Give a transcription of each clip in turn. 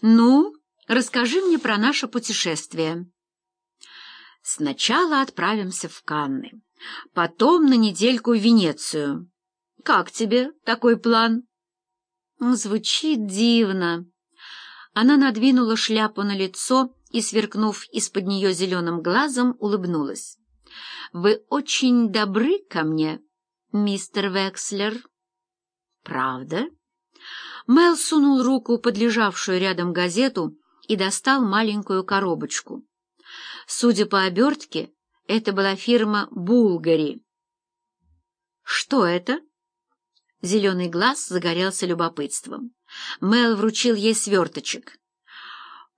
Ну, расскажи мне про наше путешествие. Сначала отправимся в Канны, потом на недельку в Венецию. Как тебе такой план? Звучит дивно. Она надвинула шляпу на лицо и, сверкнув из-под нее зеленым глазом, улыбнулась. «Вы очень добры ко мне, мистер Векслер». «Правда?» Мел сунул руку под лежавшую рядом газету и достал маленькую коробочку. Судя по обертке, это была фирма «Булгари». «Что это?» Зеленый глаз загорелся любопытством. Мел вручил ей сверточек.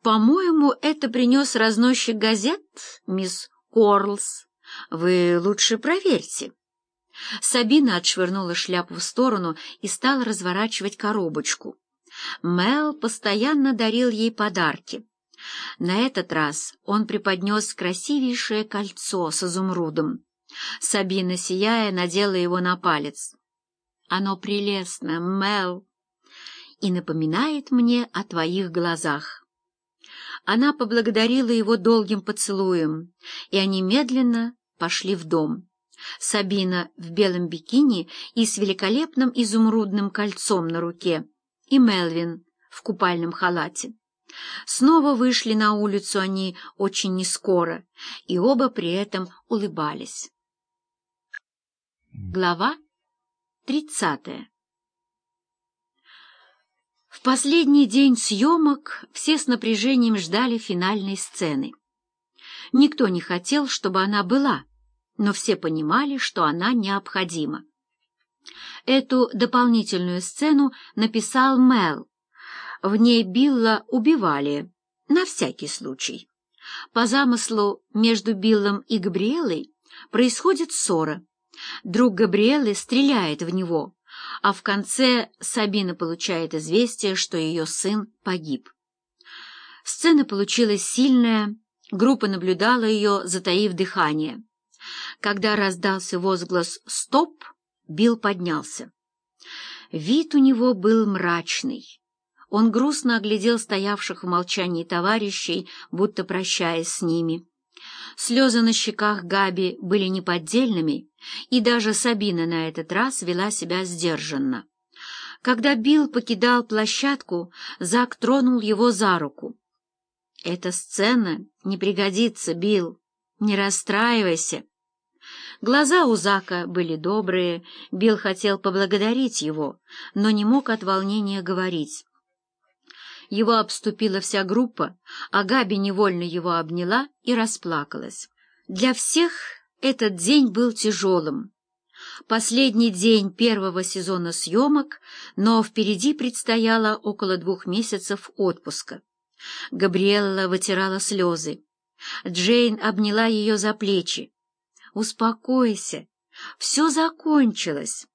«По-моему, это принес разносчик газет, мисс Корлс. Вы лучше проверьте». Сабина отшвырнула шляпу в сторону и стала разворачивать коробочку. Мел постоянно дарил ей подарки. На этот раз он преподнес красивейшее кольцо с изумрудом. Сабина, сияя, надела его на палец. «Оно прелестно, Мел, и напоминает мне о твоих глазах». Она поблагодарила его долгим поцелуем, и они медленно пошли в дом. Сабина в белом бикини и с великолепным изумрудным кольцом на руке, и Мелвин в купальном халате. Снова вышли на улицу они очень нескоро, и оба при этом улыбались. Глава тридцатая В последний день съемок все с напряжением ждали финальной сцены. Никто не хотел, чтобы она была, но все понимали, что она необходима. Эту дополнительную сцену написал Мел. В ней Билла убивали, на всякий случай. По замыслу между Биллом и Габриэлой происходит ссора. Друг Габриэлы стреляет в него, а в конце Сабина получает известие, что ее сын погиб. Сцена получилась сильная, группа наблюдала ее, затаив дыхание. Когда раздался возглас «Стоп!», Билл поднялся. Вид у него был мрачный. Он грустно оглядел стоявших в молчании товарищей, будто прощаясь с ними. Слезы на щеках Габи были неподдельными, и даже Сабина на этот раз вела себя сдержанно. Когда Билл покидал площадку, Зак тронул его за руку. «Эта сцена не пригодится, Билл. Не расстраивайся. Глаза у Зака были добрые, Билл хотел поблагодарить его, но не мог от волнения говорить. Его обступила вся группа, а Габи невольно его обняла и расплакалась. Для всех этот день был тяжелым. Последний день первого сезона съемок, но впереди предстояло около двух месяцев отпуска. Габриэлла вытирала слезы. Джейн обняла ее за плечи. «Успокойся, все закончилось».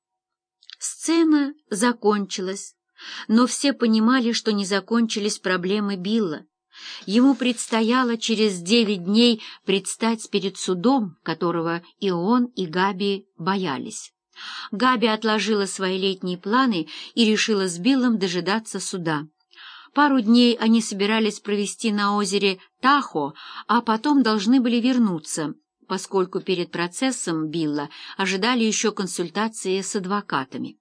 Сцена закончилась, но все понимали, что не закончились проблемы Билла. Ему предстояло через девять дней предстать перед судом, которого и он, и Габи боялись. Габи отложила свои летние планы и решила с Биллом дожидаться суда. Пару дней они собирались провести на озере Тахо, а потом должны были вернуться, поскольку перед процессом Билла ожидали еще консультации с адвокатами.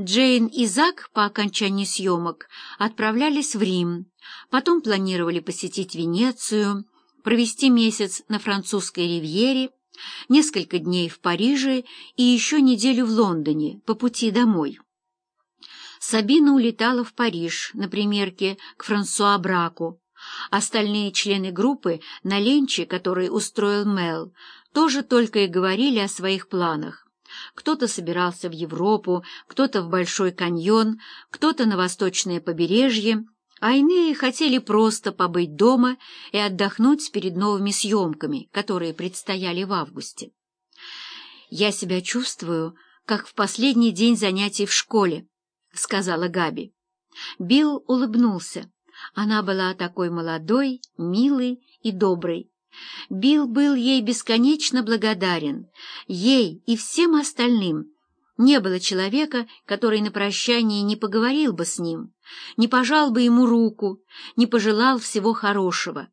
Джейн и Зак по окончании съемок отправлялись в Рим, потом планировали посетить Венецию, провести месяц на французской ривьере, несколько дней в Париже и еще неделю в Лондоне по пути домой. Сабина улетала в Париж на примерке к Франсуа Браку. Остальные члены группы на ленче, который устроил Мел, тоже только и говорили о своих планах. Кто-то собирался в Европу, кто-то в Большой каньон, кто-то на восточное побережье, а иные хотели просто побыть дома и отдохнуть перед новыми съемками, которые предстояли в августе. «Я себя чувствую, как в последний день занятий в школе», — сказала Габи. Билл улыбнулся. Она была такой молодой, милой и доброй. Билл был ей бесконечно благодарен, ей и всем остальным, Не было человека, который на прощание не поговорил бы с ним, не пожал бы ему руку, не пожелал всего хорошего.